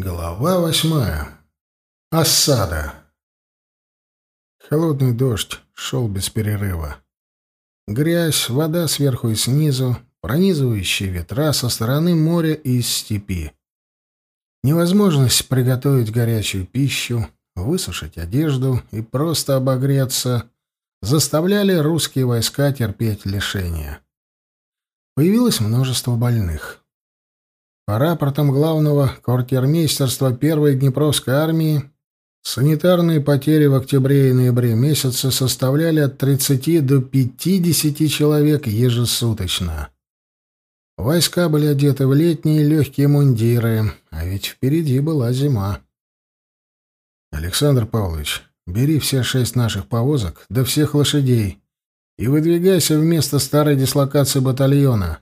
Глава восьмая. Осада. Холодный дождь шел без перерыва. Грязь, вода сверху и снизу, пронизывающие ветра со стороны моря и из степи. Невозможность приготовить горячую пищу, высушить одежду и просто обогреться заставляли русские войска терпеть лишения. Появилось множество больных. По рапортам главного квартирмейстерства первой Днепровской армии санитарные потери в октябре и ноябре месяце составляли от 30 до 50 человек ежесуточно. Войска были одеты в летние легкие мундиры, а ведь впереди была зима. «Александр Павлович, бери все шесть наших повозок, да всех лошадей, и выдвигайся вместо старой дислокации батальона»,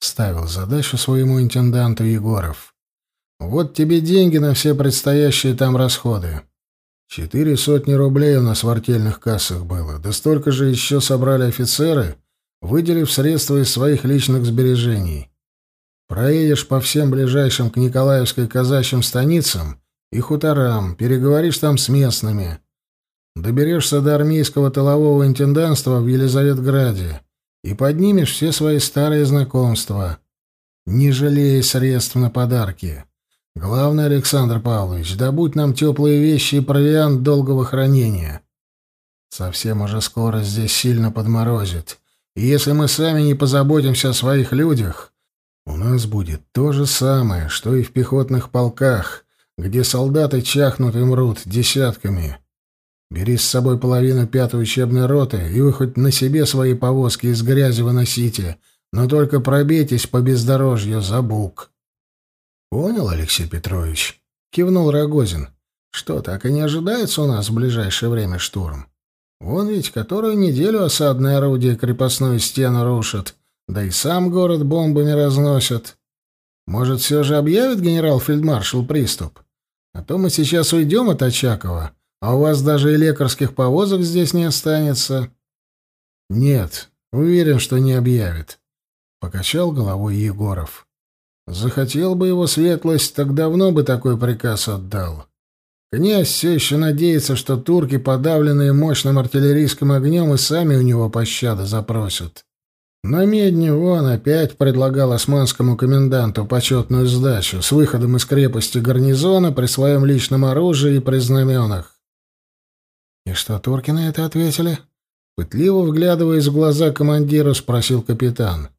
Ставил задачу своему интенданту Егоров. «Вот тебе деньги на все предстоящие там расходы. Четыре сотни рублей у нас в артельных кассах было, да столько же еще собрали офицеры, выделив средства из своих личных сбережений. Проедешь по всем ближайшим к Николаевской казачьим станицам и хуторам, переговоришь там с местными. Доберешься до армейского тылового интендантства в Елизаветграде» и поднимешь все свои старые знакомства, не жалея средств на подарки. Главное, Александр Павлович, добудь нам теплые вещи и провиант долгого хранения. Совсем уже скоро здесь сильно подморозит, и если мы сами не позаботимся о своих людях, у нас будет то же самое, что и в пехотных полках, где солдаты чахнут и мрут десятками. Бери с собой половину пятой учебной роты, и вы хоть на себе свои повозки из грязи выносите, но только пробейтесь по бездорожью за бук. — Понял, Алексей Петрович? — кивнул Рогозин. — Что, так и не ожидается у нас в ближайшее время штурм? Вон ведь которую неделю осадное орудие крепостную стену рушат, да и сам город бомбами разносят. Может, все же объявит генерал-фельдмаршал приступ? А то мы сейчас уйдем от Очакова, а у вас даже и лекарских повозок здесь не останется. Нет, уверен, что не объявит. Покачал головой Егоров. Захотел бы его светлость, так давно бы такой приказ отдал. Князь все еще надеется, что турки, подавленные мощным артиллерийским огнем, и сами у него пощады запросят. На медне он опять предлагал османскому коменданту почетную сдачу с выходом из крепости гарнизона при своем личном оружии и при знаменах. «И что турки на это ответили?» Пытливо вглядываясь в глаза командиру, спросил капитан.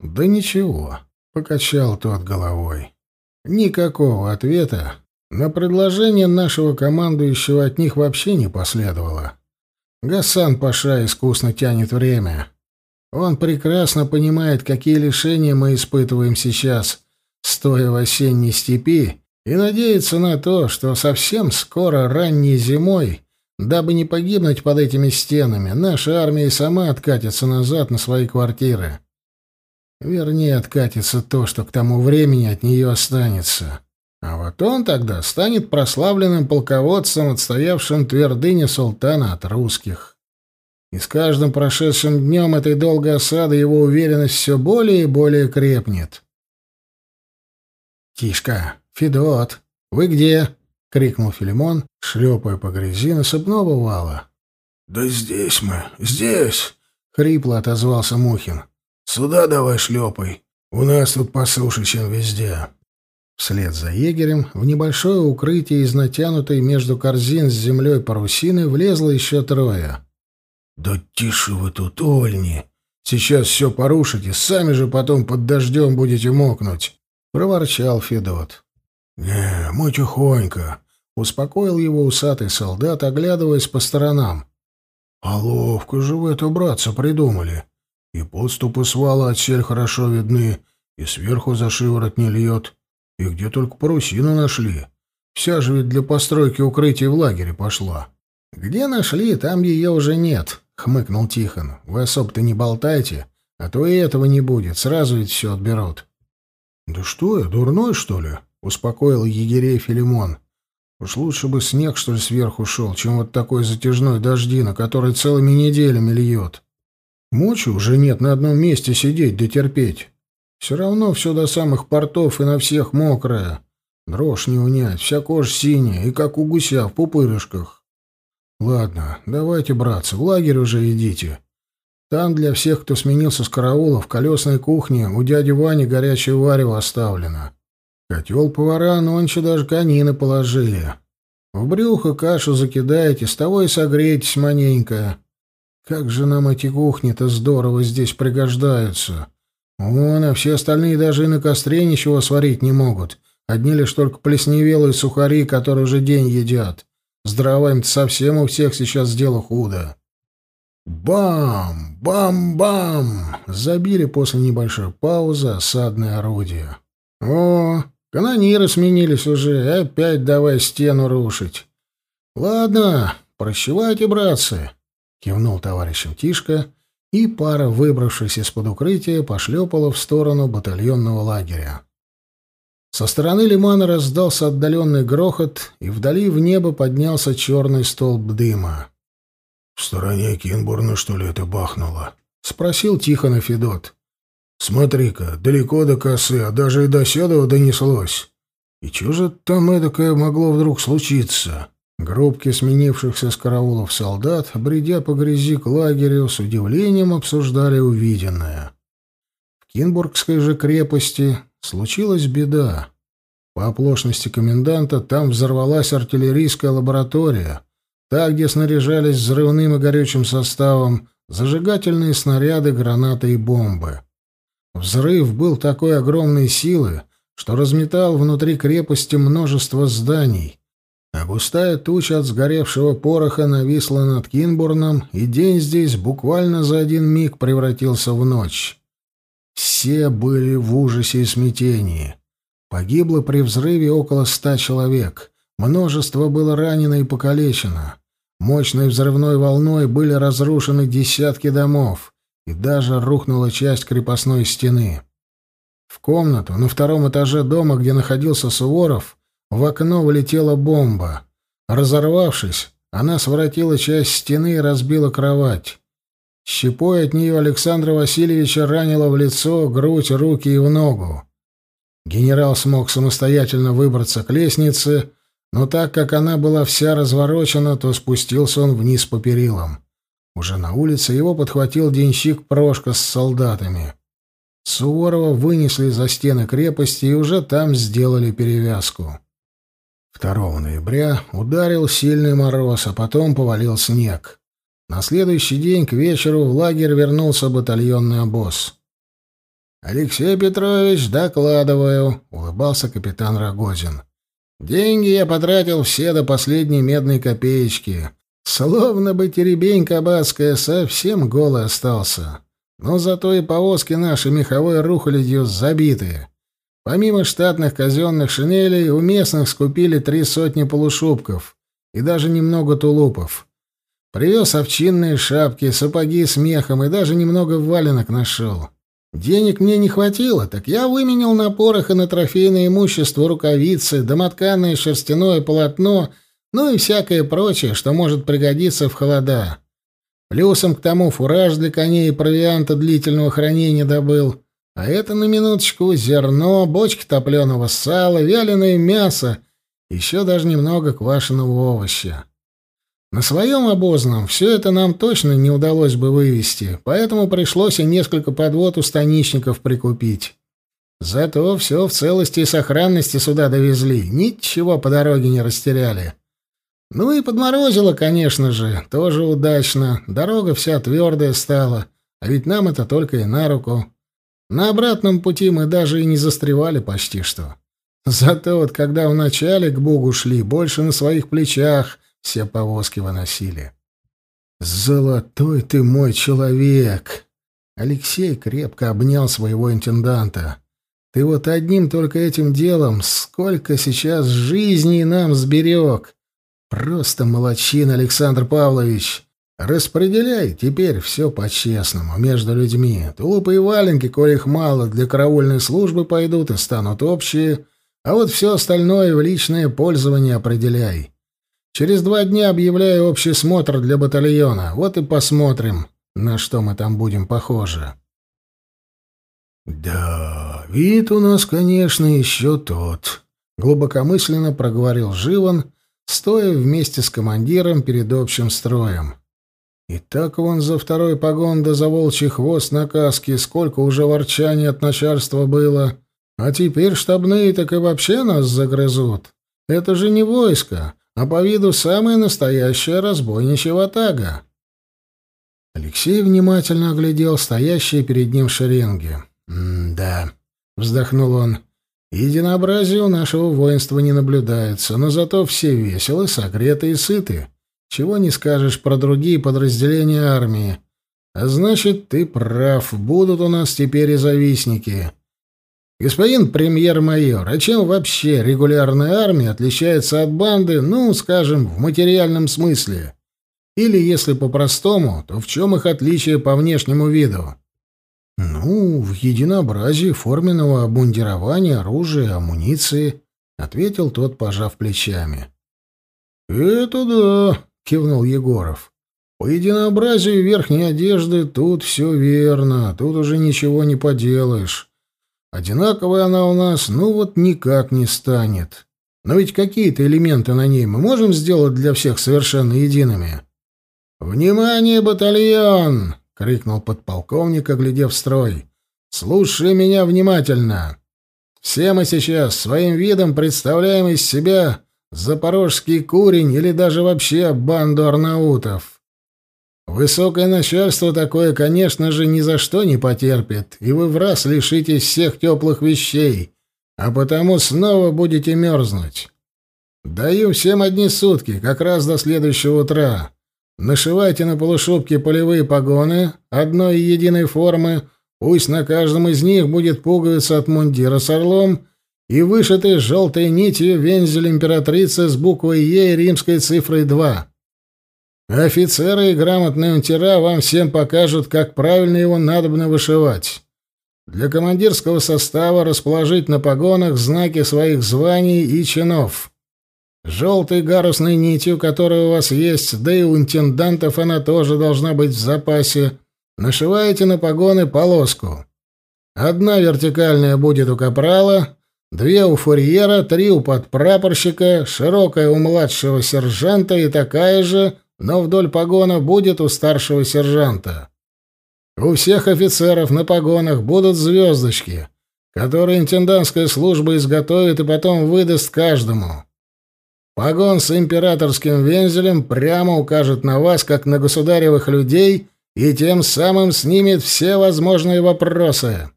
«Да ничего», — покачал тот головой. «Никакого ответа на предложение нашего командующего от них вообще не последовало. Гасан Паша искусно тянет время. Он прекрасно понимает, какие лишения мы испытываем сейчас, стоя в осенней степи, и надеется на то, что совсем скоро ранней зимой Дабы не погибнуть под этими стенами, наша армия и сама откатится назад на свои квартиры. Вернее, откатится то, что к тому времени от нее останется. А вот он тогда станет прославленным полководцем, отстоявшим твердыни султана от русских. И с каждым прошедшим днем этой долгой осады его уверенность все более и более крепнет. «Тишка, Федот, вы где?» — крикнул Филимон, шлепая по грязи насыпного вала. «Да здесь мы, здесь!» — хрипло отозвался Мухин. «Сюда давай шлепай. У нас тут посуше, чем везде». Вслед за егерем в небольшое укрытие из натянутой между корзин с землей парусины влезло еще трое. «Да тише вы тут, Ольни! Сейчас все порушите, сами же потом под дождем будете мокнуть!» — проворчал Федот. «Не, мы тихонько. Успокоил его усатый солдат, оглядываясь по сторонам. «А ловко же вы это, братцы, придумали. И подступы свала отсель хорошо видны, и сверху за шиворот не льет. И где только парусину нашли. Вся же ведь для постройки укрытия в лагере пошла». «Где нашли, там ее уже нет», — хмыкнул Тихон. «Вы особо-то не болтайте, а то и этого не будет, сразу ведь все отберут». «Да что я, дурной, что ли?» — успокоил егерей Филимон. Уж лучше бы снег, что ли, сверху шел, чем вот такой затяжной дождина, который целыми неделями льет. Мочи уже нет на одном месте сидеть да терпеть. Все равно все до самых портов и на всех мокрое. Дрожь не унять, вся кожа синяя, и как у гуся в пупырышках. Ладно, давайте, братцы, в лагерь уже идите. Там для всех, кто сменился с караула, в колесной кухне у дяди Вани горячее варево оставлено. Котел повара нонче даже конины положили. В брюхо кашу закидаете, с того и согреетесь маненько. Как же нам эти кухни-то здорово здесь пригождаются. Вон, а все остальные даже и на костре ничего сварить не могут. Одни лишь только плесневелые сухари, которые уже день едят. С дровами совсем у всех сейчас дело худо. Бам! Бам-бам! Забили после небольшой паузы осадное орудие. О, канониры сменились уже, опять давай стену рушить. Ладно, прощевайте, братцы, кивнул товарищем Тишка, и пара, выбравшись из-под укрытия, пошлепала в сторону батальонного лагеря. Со стороны лимана раздался отдаленный грохот, и вдали в небо поднялся черный столб дыма. — В стороне Кинбурна, что ли, это бахнуло? — спросил Тихона Федот. — Смотри-ка, далеко до косы, а даже и до Седова донеслось. И что же там эдакое могло вдруг случиться? Группки сменившихся с караулов солдат, бредя по грязи к лагерю, с удивлением обсуждали увиденное. В Кинбургской же крепости случилась беда. По оплошности коменданта там взорвалась артиллерийская лаборатория, та, где снаряжались взрывным и горючим составом зажигательные снаряды, гранаты и бомбы. Взрыв был такой огромной силы, что разметал внутри крепости множество зданий, а густая туча от сгоревшего пороха нависла над Кинбурном, и день здесь буквально за один миг превратился в ночь. Все были в ужасе и смятении. Погибло при взрыве около ста человек. Множество было ранено и покалечено. Мощной взрывной волной были разрушены десятки домов, и даже рухнула часть крепостной стены. В комнату на втором этаже дома, где находился Суворов, в окно влетела бомба. Разорвавшись, она своротила часть стены и разбила кровать. Щепой от нее Александра Васильевича ранило в лицо, грудь, руки и в ногу. Генерал смог самостоятельно выбраться к лестнице, но так как она была вся разворочена, то спустился он вниз по перилам. Уже на улице его подхватил денщик Прошка с солдатами. Суворова вынесли за стены крепости и уже там сделали перевязку. 2 ноября ударил сильный мороз, а потом повалил снег. На следующий день к вечеру в лагерь вернулся батальонный обоз. «Алексей Петрович, докладываю», — улыбался капитан Рогозин. «Деньги я потратил все до последней медной копеечки. Словно бы теребень кабацкая совсем голый остался. Но зато и повозки наши меховой рухлядью забитые. Помимо штатных казенных шинелей, у местных скупили три сотни полушубков и даже немного тулупов. Привез овчинные шапки, сапоги с мехом и даже немного валенок нашел. Денег мне не хватило, так я выменил на порох и на трофейное имущество рукавицы, домотканное шерстяное полотно, ну и всякое прочее, что может пригодиться в холода. Плюсом к тому фураж для коней и провианта длительного хранения добыл. А это, на минуточку, зерно, бочки топленого сала, вяленое мясо, еще даже немного квашеного овоща. На своем обозном все это нам точно не удалось бы вывести, поэтому пришлось и несколько подвод у станичников прикупить. Зато все в целости и сохранности сюда довезли, ничего по дороге не растеряли. Ну и подморозило, конечно же, тоже удачно, дорога вся твердая стала, а ведь нам это только и на руку. На обратном пути мы даже и не застревали почти что. Зато вот когда вначале к Богу шли, больше на своих плечах все повозки выносили. «Золотой ты мой человек!» Алексей крепко обнял своего интенданта. «Ты вот одним только этим делом сколько сейчас жизней нам сберег! Просто молодчин, Александр Павлович!» Распределяй теперь все по-честному, между людьми. Тулупы и валенки, коли их мало, для караульной службы пойдут и станут общие, а вот все остальное в личное пользование определяй. Через два дня объявляю общий смотр для батальона. Вот и посмотрим, на что мы там будем похожи. Да, вид у нас, конечно, еще тот. — глубокомысленно проговорил Живан, стоя вместе с командиром перед общим строем. И так вон за второй погон да за волчий хвост на каске сколько уже ворчаний от начальства было. А теперь штабные так и вообще нас загрызут. Это же не войско, а по виду самая настоящая разбойничья ватага. Алексей внимательно оглядел стоящие перед ним шеренги. «Да», — вздохнул он, — «единообразия у нашего воинства не наблюдается, но зато все веселы, согреты и сыты. Чего не скажешь про другие подразделения армии. А значит, ты прав, будут у нас теперь и завистники. Господин премьер-майор, а чем вообще регулярная армия отличается от банды, ну, скажем, в материальном смысле? Или, если по-простому, то в чем их отличие по внешнему виду? Ну, в единообразии форменного обмундирования, оружия, амуниции, ответил тот, пожав плечами. Это да, — кивнул Егоров. «По единообразию верхней одежды тут все верно, тут уже ничего не поделаешь. Одинаковая она у нас, ну вот никак не станет. Но ведь какие-то элементы на ней мы можем сделать для всех совершенно едиными». «Внимание, батальон!» — крикнул подполковник, оглядев строй. «Слушай меня внимательно. Все мы сейчас своим видом представляем из себя запорожский курень или даже вообще банду арнаутов. Высокое начальство такое, конечно же, ни за что не потерпит, и вы в раз лишитесь всех теплых вещей, а потому снова будете мерзнуть. Даю всем одни сутки, как раз до следующего утра. Нашивайте на полушубке полевые погоны одной единой формы, пусть на каждом из них будет пуговица от мундира с орлом и вышитый желтой нитью вензель императрицы с буквой «Е» и римской цифрой 2. Офицеры и грамотные унтера вам всем покажут, как правильно его надобно вышивать. Для командирского состава расположить на погонах знаки своих званий и чинов. Желтой гарусной нитью, которая у вас есть, да и у интендантов она тоже должна быть в запасе, нашиваете на погоны полоску. Одна вертикальная будет у капрала, Две у фурьера, три у подпрапорщика, широкая у младшего сержанта и такая же, но вдоль погона будет у старшего сержанта. У всех офицеров на погонах будут звездочки, которые интендантская служба изготовит и потом выдаст каждому. Погон с императорским вензелем прямо укажет на вас, как на государевых людей, и тем самым снимет все возможные вопросы.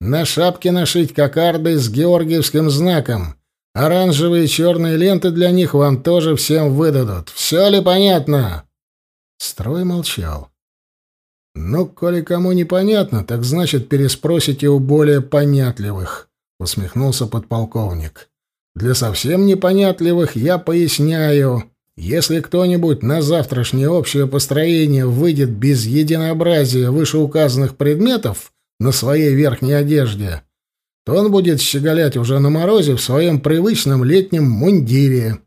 На шапке нашить кокарды с георгиевским знаком. Оранжевые и черные ленты для них вам тоже всем выдадут. Все ли понятно?» Строй молчал. «Ну, коли кому непонятно, так значит переспросите у более понятливых», — усмехнулся подполковник. «Для совсем непонятливых я поясняю. Если кто-нибудь на завтрашнее общее построение выйдет без единообразия вышеуказанных предметов, на своей верхней одежде, то он будет щеголять уже на морозе в своем привычном летнем мундире.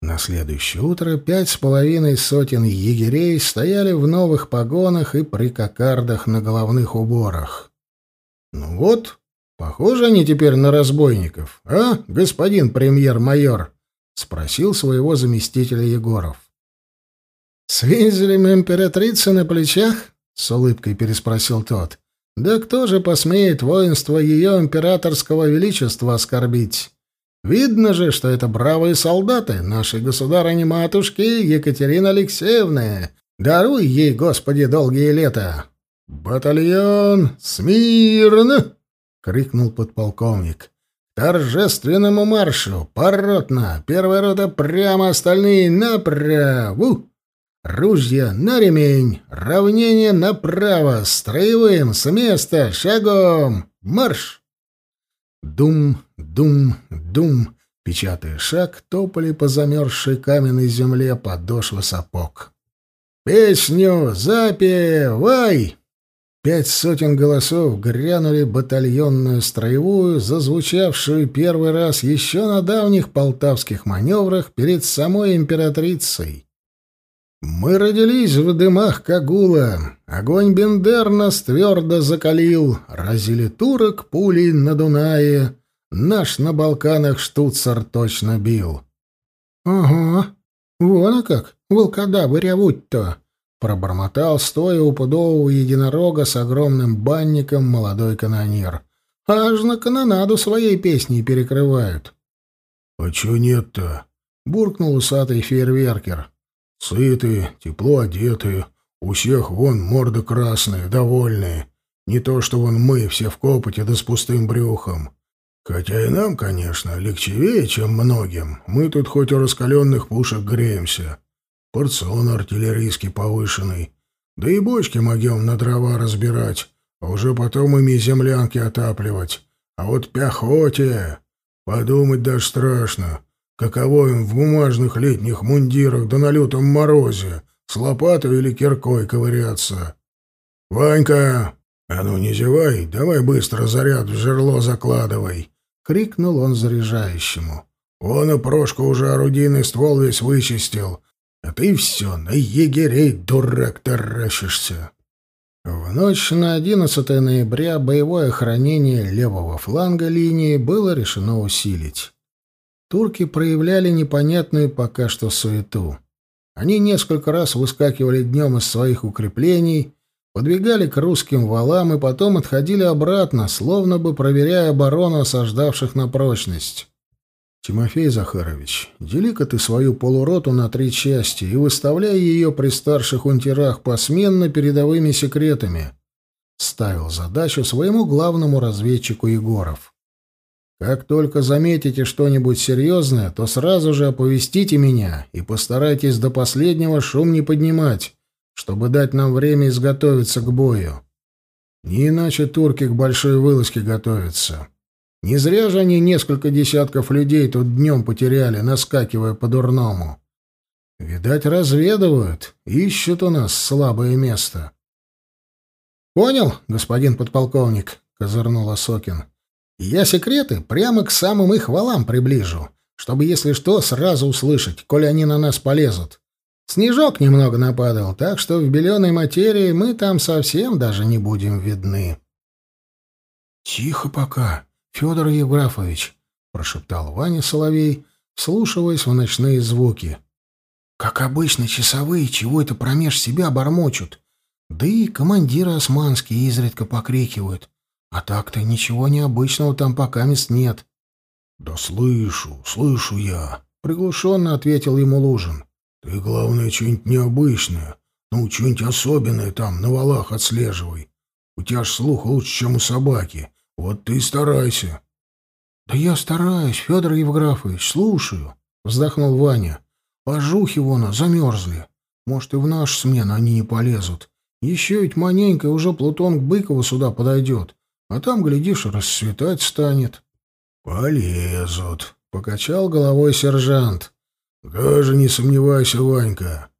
На следующее утро пять с половиной сотен егерей стояли в новых погонах и при кокардах на головных уборах. «Ну вот, похожи они теперь на разбойников, а, господин премьер-майор?» — спросил своего заместителя Егоров. «С вензелем императрицы на плечах?» — с улыбкой переспросил тот. Да кто же посмеет воинство ее императорского величества оскорбить? Видно же, что это бравые солдаты нашей государыни-матушки Екатерины Алексеевны. Даруй ей, Господи, долгие лета. «Батальон! Смирно!» — крикнул подполковник. «Торжественному маршу! Поротно! Первая рота прямо, остальные направо!» Ружья на ремень, равнение направо, строевым, с места, шагом, марш! Дум, дум, дум, печатая шаг, топали по замерзшей каменной земле подошвы сапог. «Песню запевай!» Пять сотен голосов грянули батальонную строевую, зазвучавшую первый раз еще на давних полтавских маневрах перед самой императрицей. Мы родились в дымах Кагула, огонь Бендер нас твердо закалил, разили турок пулей на Дунае, Наш на Балканах штуцер точно бил. — Ага, вон как, волкодавы рявуть-то! — пробормотал, стоя у пудового единорога с огромным банником молодой канонир. — Аж на канонаду своей песней перекрывают. — А чё нет-то? — буркнул усатый фейерверкер. — Сытые, тепло одетые, у всех вон морды красные, довольные. Не то, что вон мы, все в копоте да с пустым брюхом. Хотя и нам, конечно, легчевее, чем многим. Мы тут хоть у раскаленных пушек греемся. Порцион артиллерийский повышенный. Да и бочки могем на дрова разбирать, а уже потом ими землянки отапливать. А вот пехоте... Подумать даже страшно. Каково им в бумажных летних мундирах да на лютом морозе с лопатой или киркой ковыряться. «Ванька, а ну не зевай, давай быстро заряд в жерло закладывай!» — крикнул он заряжающему. «Он и Прошка уже орудийный ствол весь вычистил, а ты все на егерей, дурак, таращишься!» В ночь на 11 ноября боевое охранение левого фланга линии было решено усилить. Турки проявляли непонятную пока что суету. Они несколько раз выскакивали днем из своих укреплений подвигали к русским валам и потом отходили обратно, словно бы проверяя оборону осаждавших на прочность. «Тимофей Захарович, дели-ка ты свою полуроту на три части и выставляй ее при старших унтерах посменно передовыми секретами», — ставил задачу своему главному разведчику Егоров. «Как только заметите что-нибудь серьезное, то сразу же оповестите меня и постарайтесь до последнего шум не поднимать, чтобы дать нам время изготовиться к бою. Не иначе турки к большой вылазке готовятся. Не зря же они несколько десятков людей тут днем потеряли, наскакивая по-дурному. Видать, разведывают, ищут у нас слабое место. «Понял, господин подполковник», — козырнул Осокин. «Я секреты прямо к самым их валам приближу, чтобы, если что, сразу услышать, коли они на нас полезут. Снежок немного нападал, так что в беленой материи мы там совсем даже не будем видны. «Тихо пока, Федор Евграфович», — прошептал Ваня Соловей, вслушиваясь в ночные звуки. «Как обычно, часовые чего это промеж себя бормочут. Да и командиры османские изредка покрикивают. А так-то ничего необычного там пока мест нет». «Да слышу, слышу я», — приглушенно ответил ему Лужин. Ты, главное, что-нибудь необычное, ну, что-нибудь особенное там, на валах отслеживай. У тебя ж слух лучше, чем у собаки. Вот ты и старайся. — Да я стараюсь, Федор Евграфович, слушаю, — вздохнул Ваня. — Пожухи вон, замерзли. Может, и в нашу смену они не полезут. Еще ведь маненько уже Плутон к Быкову сюда подойдет. А там, глядишь, расцветать станет. — Полезут, — покачал головой сержант. «Даже не сомневайся, Ванька.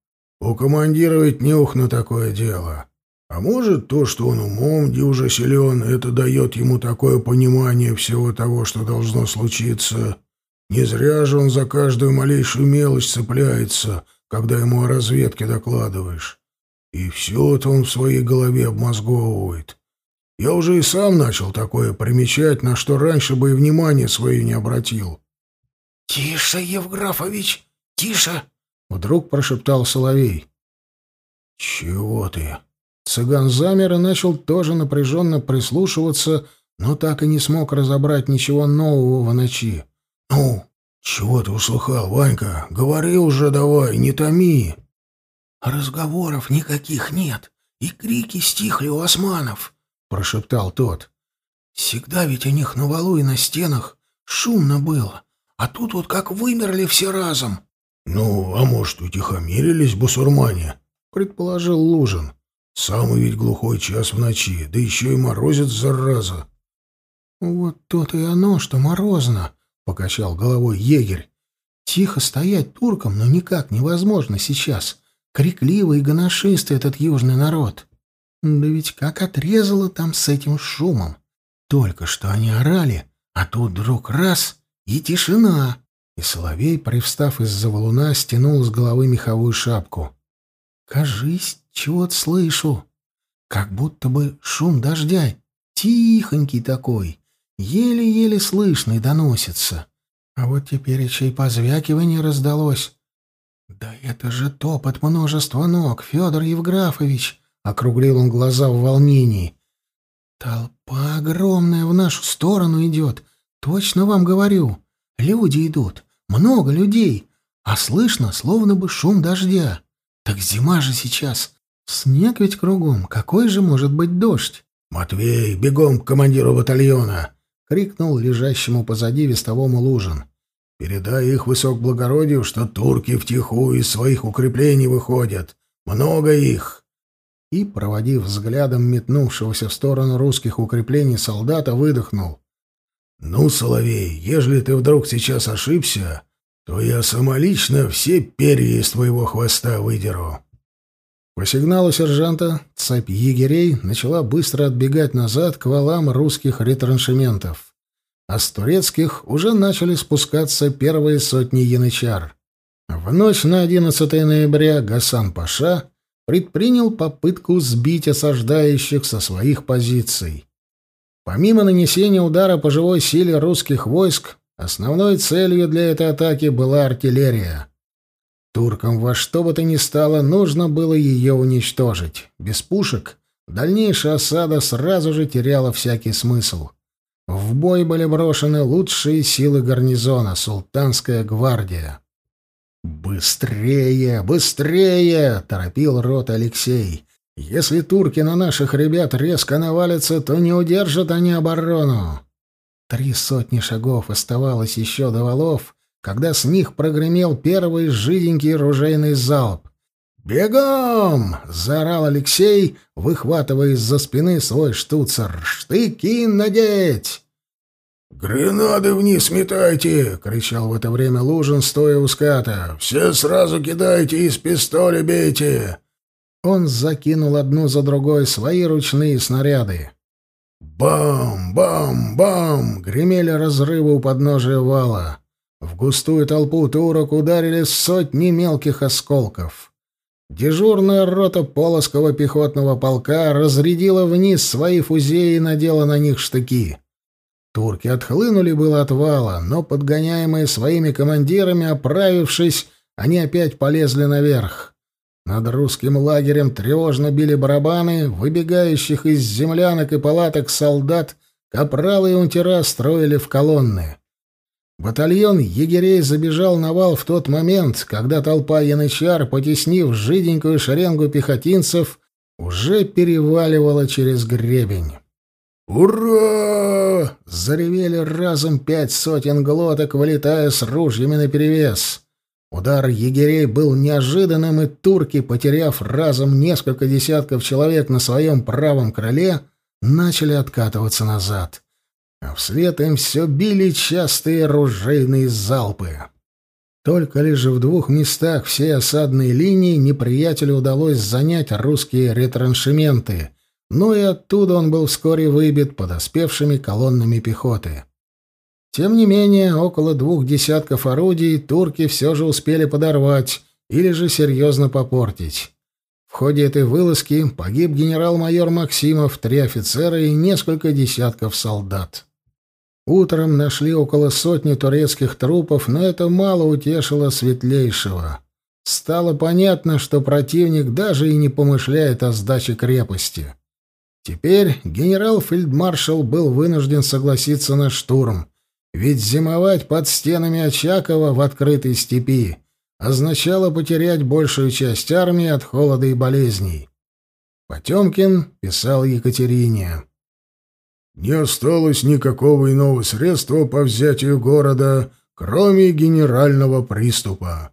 У командира ведь нюх на такое дело. А может, то, что он умом где уже силен, это дает ему такое понимание всего того, что должно случиться. Не зря же он за каждую малейшую мелочь цепляется, когда ему о разведке докладываешь. И все это он в своей голове обмозговывает. Я уже и сам начал такое примечать, на что раньше бы и внимания свое не обратил». «Тише, Евграфович!» «Тише!» — вдруг прошептал Соловей. «Чего ты?» Цыган замер и начал тоже напряженно прислушиваться, но так и не смог разобрать ничего нового в ночи. «Ну, чего ты услыхал, Ванька? Говори уже давай, не томи!» «Разговоров никаких нет, и крики стихли у османов», — прошептал тот. «Всегда ведь у них на валу и на стенах шумно было, а тут вот как вымерли все разом. «Ну, а может, утихомирились бусурмане?» — предположил Лужин. «Самый ведь глухой час в ночи, да еще и морозец, зараза!» «Вот то-то и оно, что морозно!» — покачал головой егерь. «Тихо стоять туркам, но никак невозможно сейчас. Крикливый и гоношистый этот южный народ. Да ведь как отрезало там с этим шумом. Только что они орали, а тут вдруг раз — и тишина!» И Соловей, привстав из-за валуна, стянул с головы меховую шапку. «Кажись, чего-то слышу. Как будто бы шум дождя. Тихонький такой. еле-еле слышно и доносится. А вот теперь еще и позвякивание раздалось. «Да это же топот множества ног, Федор Евграфович!» — округлил он глаза в волнении. «Толпа огромная в нашу сторону идет. Точно вам говорю. Люди идут. Много людей. А слышно, словно бы шум дождя. Так зима же сейчас. Снег ведь кругом. Какой же может быть дождь?» «Матвей, бегом к командиру батальона!» — крикнул лежащему позади вестовому Лужин. «Передай их высокоблагородию, что турки втихую из своих укреплений выходят. Много их!» И, проводив взглядом метнувшегося в сторону русских укреплений солдата, выдохнул. «Ну, Соловей, ежели ты вдруг сейчас ошибся, то я самолично все перья из твоего хвоста выдеру». По сигналу сержанта цепь егерей начала быстро отбегать назад к валам русских ретраншементов, а с турецких уже начали спускаться первые сотни янычар. В ночь на 11 ноября Гасан Паша предпринял попытку сбить осаждающих со своих позиций. Помимо нанесения удара по живой силе русских войск, основной целью для этой атаки была артиллерия. Туркам во что бы то ни стало нужно было ее уничтожить. Без пушек дальнейшая осада сразу же теряла всякий смысл. В бой были брошены лучшие силы гарнизона — Султанская гвардия. «Быстрее, быстрее!» — торопил рот Алексей. «Если турки на наших ребят резко навалятся, то не удержат они оборону». Три сотни шагов оставалось еще до валов, когда с них прогремел первый жиденький ружейный залп. «Бегом!» — заорал Алексей, выхватывая из-за спины свой штуцер. «Штыки надеть!» «Гренады вниз метайте!» — кричал в это время Лужин, стоя у ската. «Все сразу кидайте и из пистоля бейте!» Он закинул одну за другой свои ручные снаряды. Бам-бам-бам! Гремели разрывы у подножия вала. В густую толпу турок ударили сотни мелких осколков. Дежурная рота Полоского пехотного полка разрядила вниз свои фузеи и надела на них штыки. Турки отхлынули было от вала, но, подгоняемые своими командирами, оправившись, они опять полезли наверх. Над русским лагерем тревожно били барабаны, выбегающих из землянок и палаток солдат, капралы и унтера строили в колонны. Батальон егерей забежал на вал в тот момент, когда толпа янычар, потеснив жиденькую шеренгу пехотинцев, уже переваливала через гребень. «Ура!» — заревели разом пять сотен глоток, вылетая с ружьями наперевес. Удар егерей был неожиданным, и турки, потеряв разом несколько десятков человек на своем правом крыле, начали откатываться назад а вслед им все били частые ружейные залпы. Только лишь в двух местах всей осадной линии неприятелю удалось занять русские ретраншементы, но и оттуда он был вскоре выбит подоспевшими колоннами пехоты. Тем не менее, около двух десятков орудий турки все же успели подорвать или же серьезно попортить. В ходе этой вылазки погиб генерал-майор Максимов, три офицера и несколько десятков солдат. Утром нашли около сотни турецких трупов, но это мало утешило светлейшего. Стало понятно, что противник даже и не помышляет о сдаче крепости. Теперь генерал-фельдмаршал был вынужден согласиться на штурм, ведь зимовать под стенами Очакова в открытой степи означало потерять большую часть армии от холода и болезней. Потемкин писал Екатерине. Не осталось никакого иного средства по взятию города, кроме генерального приступа.